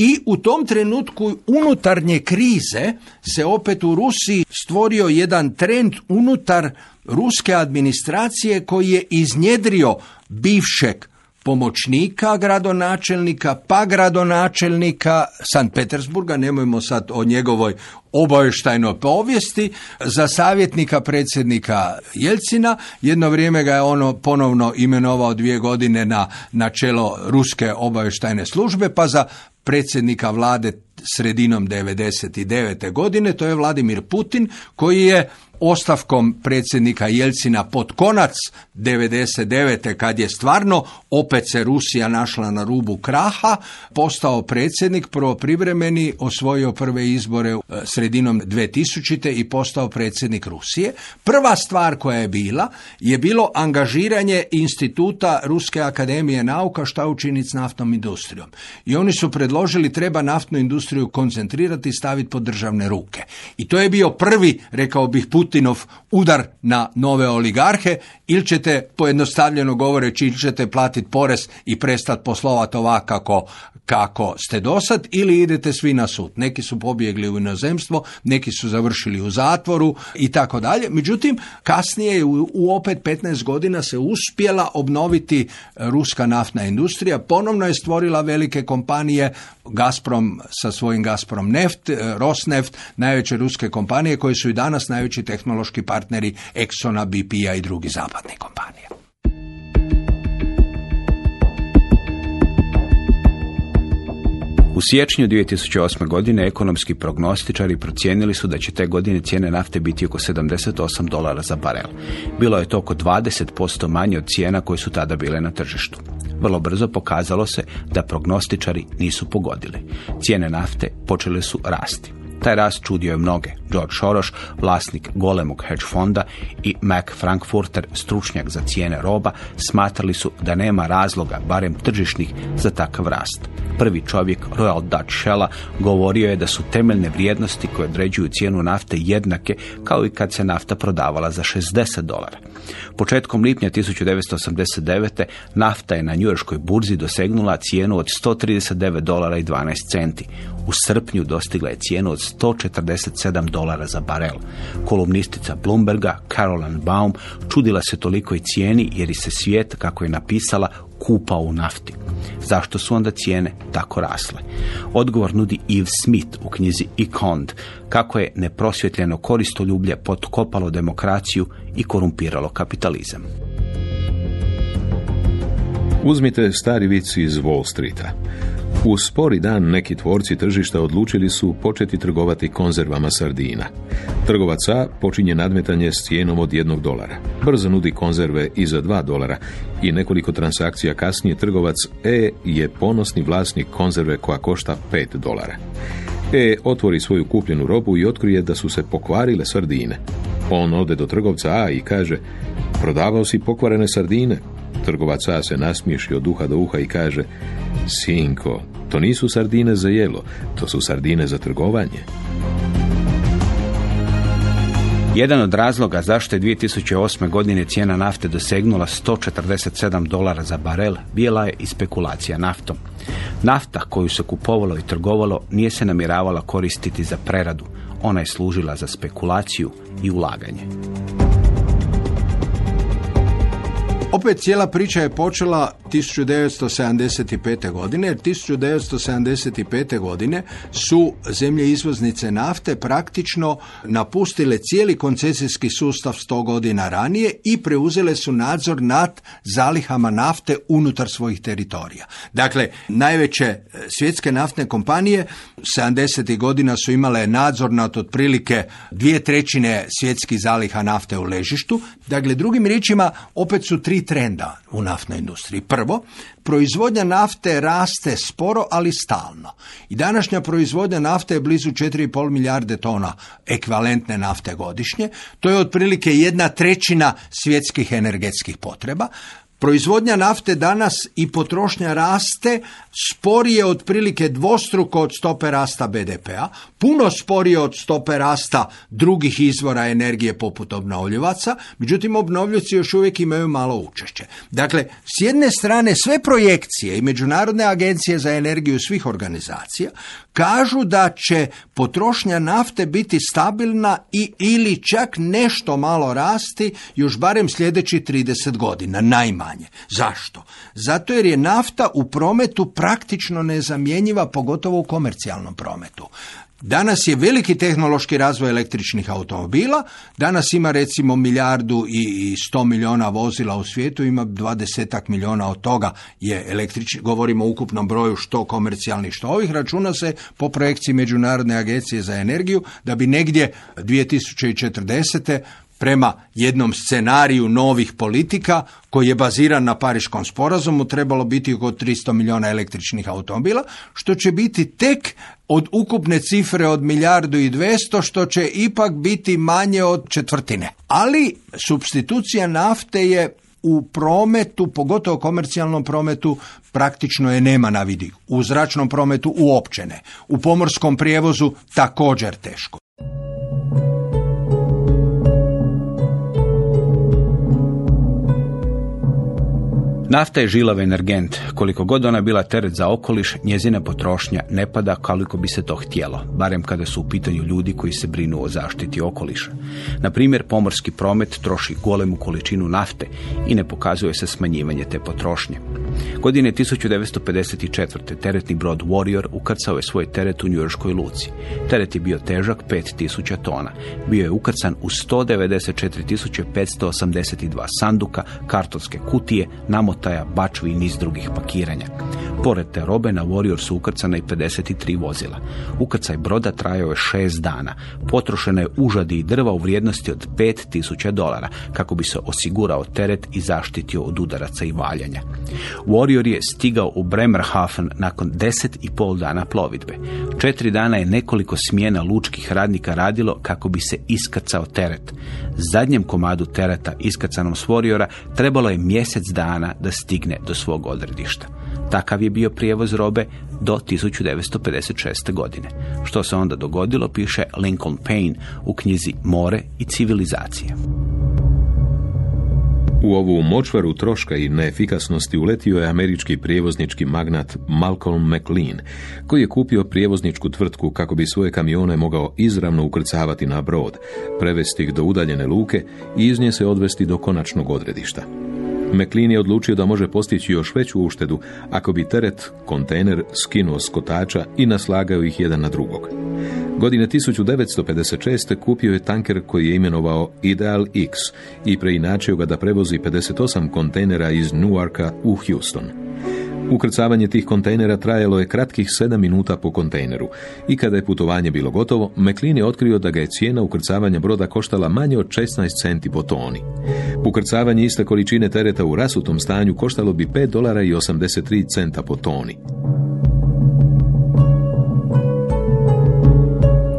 I u tom trenutku unutarnje krize se opet u Rusiji stvorio jedan trend unutar ruske administracije koji je iznjedrio bivšeg pomoćnika gradonačelnika, pa gradonačelnika San Petersburga, nemojmo sad o njegovoj obavještajnoj povijesti, za savjetnika predsjednika Jelcina. Jedno vrijeme ga je ono ponovno imenovao dvije godine na, na čelo ruske obavještajne službe, pa za predsjednika vlade sredinom 99. godine, to je Vladimir Putin, koji je ostavkom predsjednika Jelcina pod konac 99. kad je stvarno opet se Rusija našla na rubu kraha, postao predsjednik, prvo privremeni, osvojio prve izbore e, sredinom 2000. i postao predsjednik Rusije. Prva stvar koja je bila je bilo angažiranje instituta Ruske akademije nauka šta učiniti s naftnom industrijom. I oni su predložili treba naftnu industriju koncentrirati i staviti pod državne ruke. I to je bio prvi, rekao bih, Putinov udar na nove oligarhe ili ćete, pojednostavljeno govoreći, ili ćete platiti porez i prestati poslovati ovako kako, kako ste dosad ili idete svi na sud. Neki su pobjegli u inozemstvo, neki su završili u zatvoru i tako dalje. Međutim, kasnije u, u opet 15 godina se uspjela obnoviti ruska naftna industrija, ponovno je stvorila velike kompanije, Gazprom sa svojim Gazprom Neft, Rosneft, najveće ruske kompanije koje su i danas najveći tehnološki partneri Exxona, BP-a i drugi zapadni kompanija. U siječnju 2008. godine ekonomski prognostičari procijenili su da će te godine cijene nafte biti oko 78 dolara za barel. Bilo je to oko 20% manje od cijena koje su tada bile na tržištu. Vrlo brzo pokazalo se da prognostičari nisu pogodili. Cijene nafte počele su rasti. Taj rast čudio je mnoge. George Soros, vlasnik golemog hedge fonda i Mac Frankfurter, stručnjak za cijene roba, smatrali su da nema razloga, barem tržišnih, za takav rast. Prvi čovjek Royal Dutch Shella govorio je da su temeljne vrijednosti koje određuju cijenu nafte jednake kao i kad se nafta prodavala za 60 dolara. Početkom lipnja 1989. nafta je na njujorskoj burzi dosegnula cijenu od 139 dolara i 12 centi. U srpnju dostigla je cijenu od 147 dolara za barel. Kolumnistica Bloomberga, Caroline Baum, čudila se tolikoj cijeni jer se svijet, kako je napisala, kupao u nafti. Zašto su onda cijene tako rasle? Odgovor nudi Yves Smith u knjizi Econd, kako je neprosvjetljeno koristoljublje potkopalo demokraciju i korumpiralo kapitalizam. Uzmite stari vic iz Wall Streeta. U spori dan neki tvorci tržišta odlučili su početi trgovati konzervama sardina. Trgovac A počinje nadmetanje s cijenom od jednog dolara. Brzo nudi konzerve i za dva dolara i nekoliko transakcija kasnije trgovac E je ponosni vlasnik konzerve koja košta pet dolara. E otvori svoju kupljenu robu i otkrije da su se pokvarile sardine. On ode do trgovca A i kaže, prodavao si pokvarene sardine. Trgovac A se nasmiješi od uha do uha i kaže, sinko, to nisu sardine za jelo, to su sardine za trgovanje. Jedan od razloga zašto je 2008. godine cijena nafte dosegnula 147 dolara za barel bila je i spekulacija naftom. Nafta koju se kupovalo i trgovalo nije se namjeravala koristiti za preradu. Ona je služila za spekulaciju i ulaganje. Opet cijela priča je počela 1975. godine, jer 1975. godine su zemlje izvoznice nafte praktično napustile cijeli koncesijski sustav 100 godina ranije i preuzele su nadzor nad zalihama nafte unutar svojih teritorija. Dakle, najveće e, svjetske naftne kompanije 70. godina su imale nadzor nad otprilike dvije trećine svjetskih zaliha nafte u ležištu. Dakle, drugim riječima, opet su tri trenda u naftnoj industriji. Prvo, proizvodnja nafte raste sporo, ali stalno. I današnja proizvodnja nafte je blizu 4,5 milijarde tona ekvivalentne nafte godišnje. To je otprilike jedna trećina svjetskih energetskih potreba. Proizvodnja nafte danas i potrošnja raste sporije otprilike dvostruko od stope rasta BDP-a, puno sporije od stope rasta drugih izvora energije poput obnovljivaca, međutim obnovljivaci još uvijek imaju malo učešće. Dakle, s jedne strane sve projekcije i Međunarodne agencije za energiju svih organizacija kažu da će potrošnja nafte biti stabilna i ili čak nešto malo rasti još barem sljedeći 30 godina, najmanje. Zašto? Zato jer je nafta u prometu praktično nezamjenjiva, pogotovo u komercijalnom prometu. Danas je veliki tehnološki razvoj električnih automobila, danas ima recimo milijardu i sto milijuna vozila u svijetu, ima dvadesetak milijuna od toga je električni, govorimo o ukupnom broju što komercijalnih što ovih, računa se po projekciji Međunarodne agencije za energiju da bi negdje 2040 prema jednom scenariju novih politika koji je baziran na Pariškom sporazumu trebalo biti oko 300 milijuna električnih automobila, što će biti tek od ukupne cifre od milijardu i dvesto, što će ipak biti manje od četvrtine. Ali substitucija nafte je u prometu, pogotovo komercijalnom prometu, praktično je nema na vidi. U zračnom prometu uopće ne. U pomorskom prijevozu također teško. Nafta je žilav energent. Koliko god ona bila teret za okoliš, njezina potrošnja ne pada koliko bi se to htjelo, barem kada su u pitanju ljudi koji se brinu o zaštiti okoliša. Na primjer, pomorski promet troši golemu količinu nafte i ne pokazuje se smanjivanje te potrošnje. Godine 1954. teretni brod Warrior ukrcao je svoj teret u njujorskoj luci. Teret je bio težak 5000 tona. Bio je ukrcan u 194.582 sanduka, kartonske kutije, namotaja, bačvi i niz drugih pakiranja. Pored te robe na Warrior su ukrcana i 53 vozila. Ukrcaj broda trajao je 6 dana. Potrošeno je užadi i drva u vrijednosti od 5000 dolara kako bi se osigurao teret i zaštitio od udaraca i valjanja. Warrior je stigao u Bremerhaven nakon deset i pol dana plovidbe. Četiri dana je nekoliko smjena lučkih radnika radilo kako bi se iskrcao teret. Zadnjem komadu tereta iskacanom s Warriora trebalo je mjesec dana da stigne do svog odredišta. Takav je bio prijevoz robe do 1956. godine. Što se onda dogodilo piše Lincoln Payne u knjizi More i civilizacije. U ovu močvaru troška i neefikasnosti uletio je američki prijevoznički magnat Malcolm McLean, koji je kupio prijevozničku tvrtku kako bi svoje kamione mogao izravno ukrcavati na brod, prevesti ih do udaljene luke i iz nje se odvesti do konačnog odredišta. McLean je odlučio da može postići još veću uštedu ako bi teret, kontejner, skinuo s kotača i naslagao ih jedan na drugog. Godine 1956. kupio je tanker koji je imenovao Ideal X i preinačio ga da prevozi 58 kontejnera iz Newarka u Houston. Ukrcavanje tih kontejnera trajalo je kratkih 7 minuta po kontejneru i kada je putovanje bilo gotovo, McLean je otkrio da ga je cijena ukrcavanja broda koštala manje od 16 centi po toni. Ukrcavanje iste količine tereta u rasutom stanju koštalo bi 5 dolara i 83 centa po toni.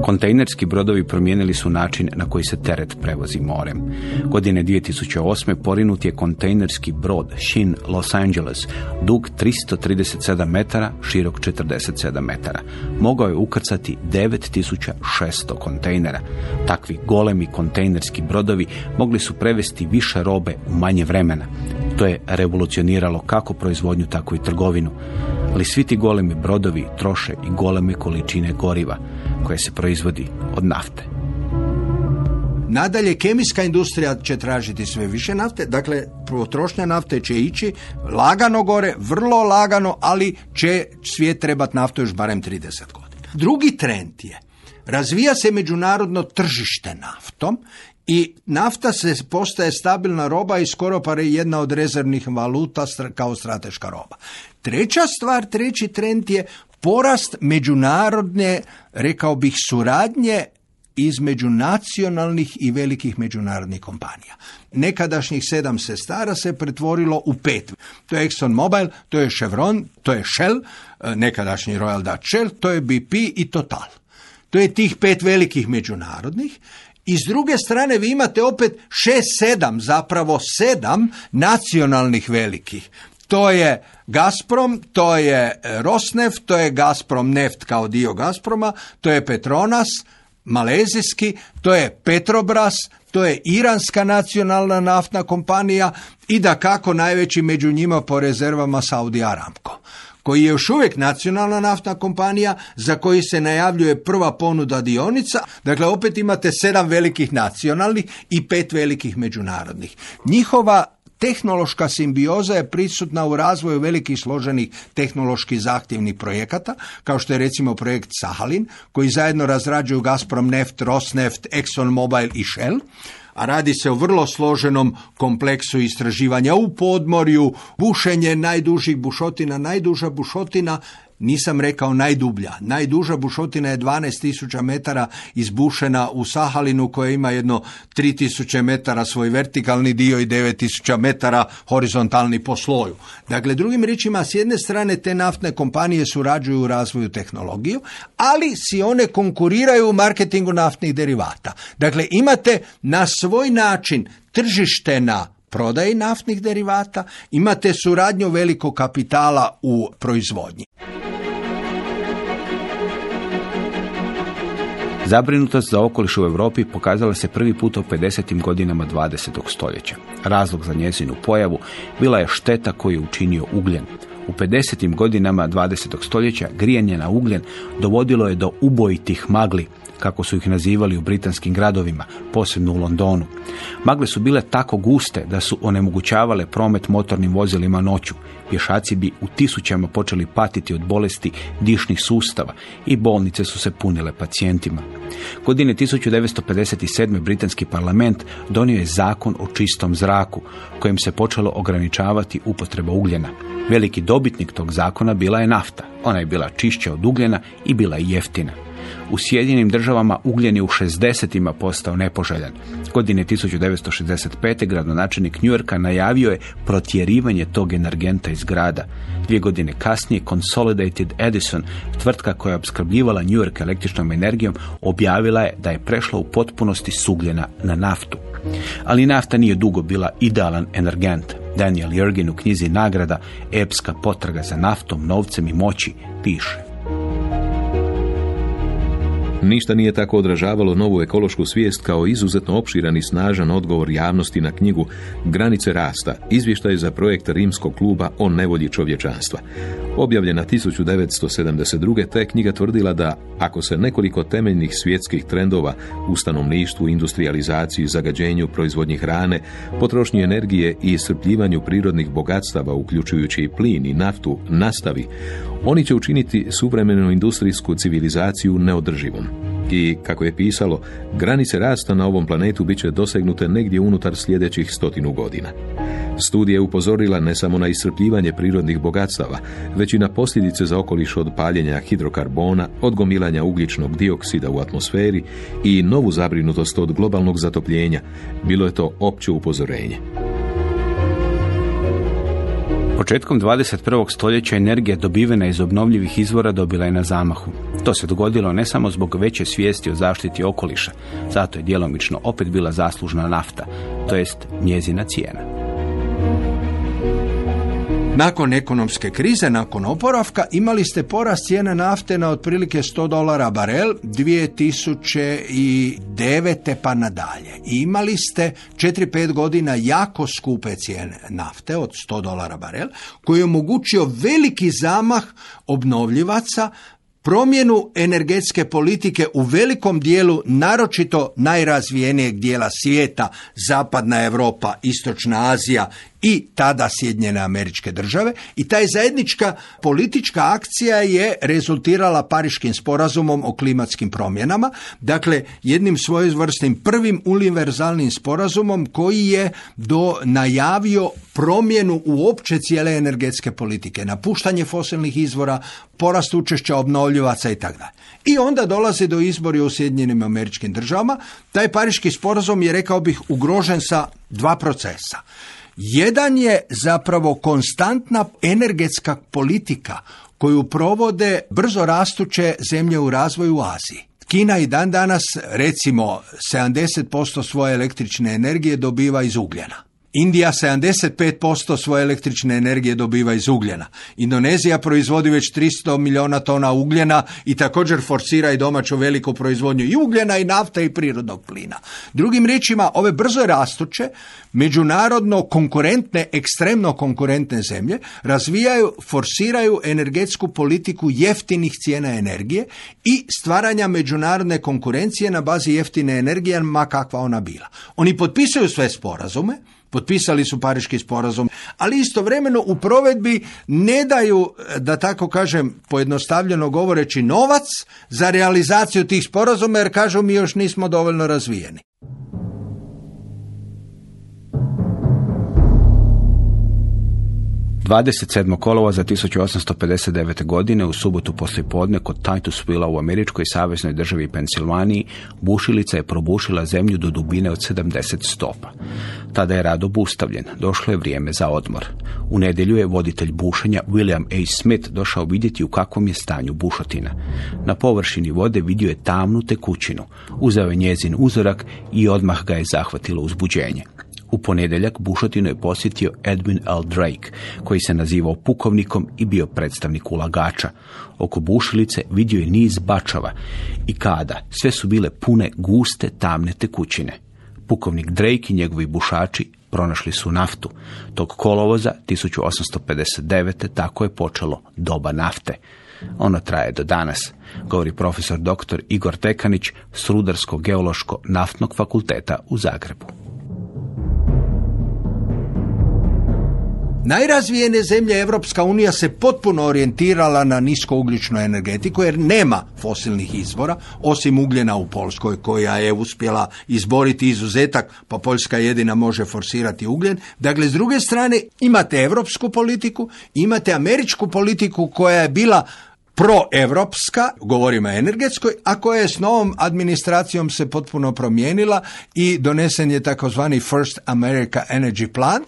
Kontejnerski brodovi promijenili su način na koji se teret prevozi morem. Godine 2008. porinut je kontejnerski brod Shin Los Angeles, dug 337 metara, širok 47 metara. Mogao je ukrcati 9600 kontejnera. Takvi golemi kontejnerski brodovi mogli su prevesti više robe u manje vremena. To je revolucioniralo kako proizvodnju, tako i trgovinu. Ali svi ti golemi brodovi troše i goleme količine goriva koje se proizvodi od nafte. Nadalje, kemijska industrija će tražiti sve više nafte, dakle, potrošnja nafte će ići lagano gore, vrlo lagano, ali će svijet trebati naftu još barem 30 godina. Drugi trend je, razvija se međunarodno tržište naftom i nafta se postaje stabilna roba i skoro pa jedna od rezervnih valuta kao strateška roba. Treća stvar, treći trend je porast međunarodne, rekao bih, suradnje između nacionalnih i velikih međunarodnih kompanija. Nekadašnjih sedam sestara se pretvorilo u pet. To je Exxon Mobil, to je Chevron, to je Shell, e, nekadašnji Royal Dutch Shell, to je BP i Total. To je tih pet velikih međunarodnih i s druge strane vi imate opet šest, sedam, zapravo sedam nacionalnih velikih. To je Gazprom, to je Rosneft, to je Gazprom Neft kao dio Gazproma, to je Petronas, malezijski, to je Petrobras, to je iranska nacionalna naftna kompanija i da kako najveći među njima po rezervama Saudi Aramco koji je još uvijek nacionalna naftna kompanija za koji se najavljuje prva ponuda dionica. Dakle, opet imate sedam velikih nacionalnih i pet velikih međunarodnih. Njihova Tehnološka simbioza je prisutna u razvoju velikih složenih tehnološki zahtjevnih projekata, kao što je recimo projekt Sahalin, koji zajedno razrađuju Gazprom Neft, Rosneft, Exxon Mobil i Shell, a radi se o vrlo složenom kompleksu istraživanja u podmorju, bušenje najdužih bušotina, najduža bušotina nisam rekao najdublja. Najduža bušotina je 12.000 metara izbušena u Sahalinu koja ima jedno 3.000 metara svoj vertikalni dio i 9.000 metara horizontalni po sloju. Dakle, drugim riječima, s jedne strane te naftne kompanije surađuju u razvoju tehnologiju, ali si one konkuriraju u marketingu naftnih derivata. Dakle, imate na svoj način tržište na prodaji naftnih derivata, imate suradnju velikog kapitala u proizvodnji. Zabrinutost za okoliš u Europi pokazala se prvi put u 50. godinama 20. stoljeća. Razlog za njezinu pojavu bila je šteta koju je učinio ugljen. U 50. godinama 20. stoljeća grijanje na ugljen dovodilo je do ubojitih magli, kako su ih nazivali u britanskim gradovima, posebno u Londonu. Magle su bile tako guste da su onemogućavale promet motornim vozilima noću. Pješaci bi u tisućama počeli patiti od bolesti dišnih sustava i bolnice su se punile pacijentima. Godine 1957. britanski parlament donio je zakon o čistom zraku, kojim se počelo ograničavati upotreba ugljena. Veliki dobitnik tog zakona bila je nafta. Ona je bila čišća od ugljena i bila je jeftina. U Sjedinjenim državama ugljen je u 60. postao nepoželjan. Godine 1965. gradonačelnik Yorka najavio je protjerivanje tog energenta iz grada. Dvije godine kasnije Consolidated Edison, tvrtka koja je obskrbljivala New York električnom energijom, objavila je da je prešla u potpunosti sugljena na naftu. Ali nafta nije dugo bila idealan energent. Daniel Jurgen u knjizi Nagrada Epska potraga za naftom, novcem i moći piše. Ništa nije tako odražavalo novu ekološku svijest kao izuzetno opširan i snažan odgovor javnosti na knjigu Granice rasta, izvještaj za projekt Rimskog kluba o nevolji čovječanstva. Objavljena 1972. ta knjiga tvrdila da ako se nekoliko temeljnih svjetskih trendova u stanovništvu, industrializaciji, zagađenju, proizvodnji hrane, potrošnji energije i iscrpljivanju prirodnih bogatstava, uključujući i plin i naftu, nastavi, oni će učiniti suvremenu industrijsku civilizaciju neodrživom. I, kako je pisalo, granice rasta na ovom planetu bit će dosegnute negdje unutar sljedećih stotinu godina. Studija je upozorila ne samo na iscrpljivanje prirodnih bogatstava, već i na posljedice za okoliš od paljenja hidrokarbona, od gomilanja ugljičnog dioksida u atmosferi i novu zabrinutost od globalnog zatopljenja. Bilo je to opće upozorenje. Početkom 21. stoljeća energija dobivena iz obnovljivih izvora dobila je na zamahu. To se dogodilo ne samo zbog veće svijesti o zaštiti okoliša, zato je djelomično opet bila zaslužna nafta, to jest njezina cijena. Nakon ekonomske krize, nakon oporavka, imali ste porast cijene nafte na otprilike 100 dolara barel 2009. pa nadalje. I imali ste 4-5 godina jako skupe cijene nafte od 100 dolara barel, koji je omogućio veliki zamah obnovljivaca promjenu energetske politike u velikom dijelu naročito najrazvijenijeg dijela svijeta, zapadna Europa, istočna Azija i tada Sjedinjene američke države i taj zajednička politička akcija je rezultirala Pariškim sporazumom o klimatskim promjenama, dakle jednim svojevrsnim prvim univerzalnim sporazumom koji je do najavio promjenu uopće cijele energetske politike, napuštanje fosilnih izvora, porast učešća obnovljivaca i tako dalje. I onda dolazi do izbora u Sjedinjenim američkim državama. Taj Pariški sporazum je, rekao bih, ugrožen sa dva procesa. Jedan je zapravo konstantna energetska politika koju provode brzo rastuće zemlje u razvoju u Aziji. Kina i dan danas recimo 70% svoje električne energije dobiva iz ugljena. Indija 75% svoje električne energije dobiva iz ugljena. Indonezija proizvodi već 300 milijuna tona ugljena i također forsira i domaću veliku proizvodnju i ugljena i nafta i prirodnog plina. Drugim riječima, ove brzo rastuće, međunarodno konkurentne, ekstremno konkurentne zemlje razvijaju, forsiraju energetsku politiku jeftinih cijena energije i stvaranja međunarodne konkurencije na bazi jeftine energije, ma kakva ona bila. Oni potpisuju sve sporazume, potpisali su Pariški sporazum, ali istovremeno u provedbi ne daju, da tako kažem, pojednostavljeno govoreći novac za realizaciju tih sporazuma jer kažu mi još nismo dovoljno razvijeni. 27. kolova za 1859. godine u subotu podne kod Titusvilla u američkoj saveznoj državi Pensilvaniji bušilica je probušila zemlju do dubine od 70 stopa. Tada je rad obustavljen. Došlo je vrijeme za odmor. U nedjelju je voditelj bušenja William A. Smith došao vidjeti u kakvom je stanju bušotina. Na površini vode vidio je tamnu tekućinu. Uzeo je njezin uzorak i odmah ga je zahvatilo uzbuđenje. U ponedjeljak bušotinu je posjetio Edwin L. Drake, koji se nazivao pukovnikom i bio predstavnik ulagača. Oko bušilice vidio je niz bačava i kada, sve su bile pune guste tamne tekućine. Pukovnik Drake i njegovi bušači pronašli su naftu. Tog kolovoza 1859. tako je počelo doba nafte. Ono traje do danas, govori profesor dr. Igor Tekanić s Rudarsko-geološko-naftnog fakulteta u Zagrebu. Najrazvijene zemlje Evropska unija se potpuno orijentirala na niskougljičnu energetiku jer nema fosilnih izvora, osim ugljena u Polskoj koja je uspjela izboriti izuzetak, pa Poljska jedina može forsirati ugljen. Dakle, s druge strane imate evropsku politiku, imate američku politiku koja je bila proevropska, govorimo o energetskoj, a koja je s novom administracijom se potpuno promijenila i donesen je takozvani First America Energy Plan,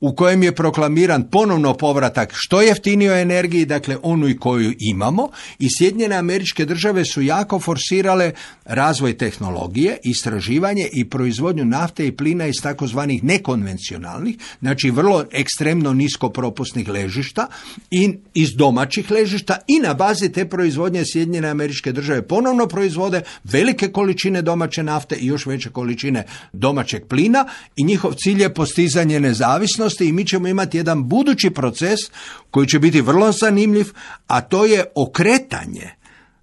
u kojem je proklamiran ponovno povratak što jeftinijoj energiji, dakle onu i koju imamo. I Sjedinjene američke države su jako forsirale razvoj tehnologije, istraživanje i proizvodnju nafte i plina iz takozvanih nekonvencionalnih, znači vrlo ekstremno nisko propusnih ležišta i iz domaćih ležišta i na bazi te proizvodnje Sjedinjene američke države ponovno proizvode velike količine domaće nafte i još veće količine domaćeg plina i njihov cilj je postizanje nezavisnosti i mi ćemo imati jedan budući proces koji će biti vrlo zanimljiv, a to je okretanje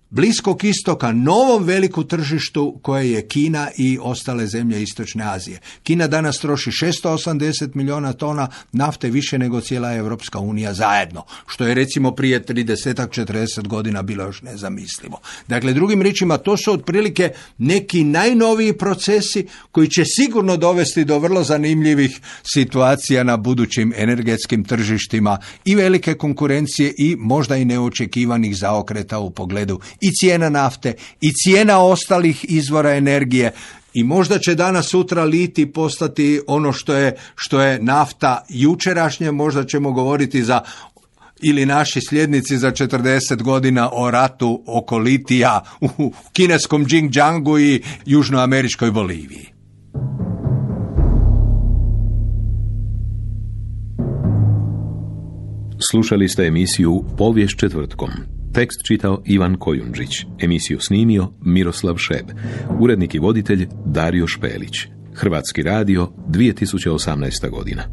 Bliskog istoka novom veliku tržištu koje je Kina i ostale zemlje Istočne Azije. Kina danas troši 680 milijuna tona nafte više nego cijela Europska unija zajedno, što je recimo prije 30-40 godina bilo još nezamislivo. Dakle, drugim riječima, to su otprilike neki najnoviji procesi koji će sigurno dovesti do vrlo zanimljivih situacija na budućim energetskim tržištima i velike konkurencije i možda i neočekivanih zaokreta u pogledu i cijena nafte i cijena ostalih izvora energije i možda će danas sutra liti postati ono što je, što je nafta jučerašnje, možda ćemo govoriti za ili naši sljednici za 40 godina o ratu oko litija u kineskom Xinjiangu i južnoameričkoj Boliviji. Slušali ste emisiju Povijest četvrtkom. Tekst čitao Ivan Kojundžić. Emisiju snimio Miroslav Šeb. Urednik i voditelj Dario Špelić. Hrvatski radio 2018. godina.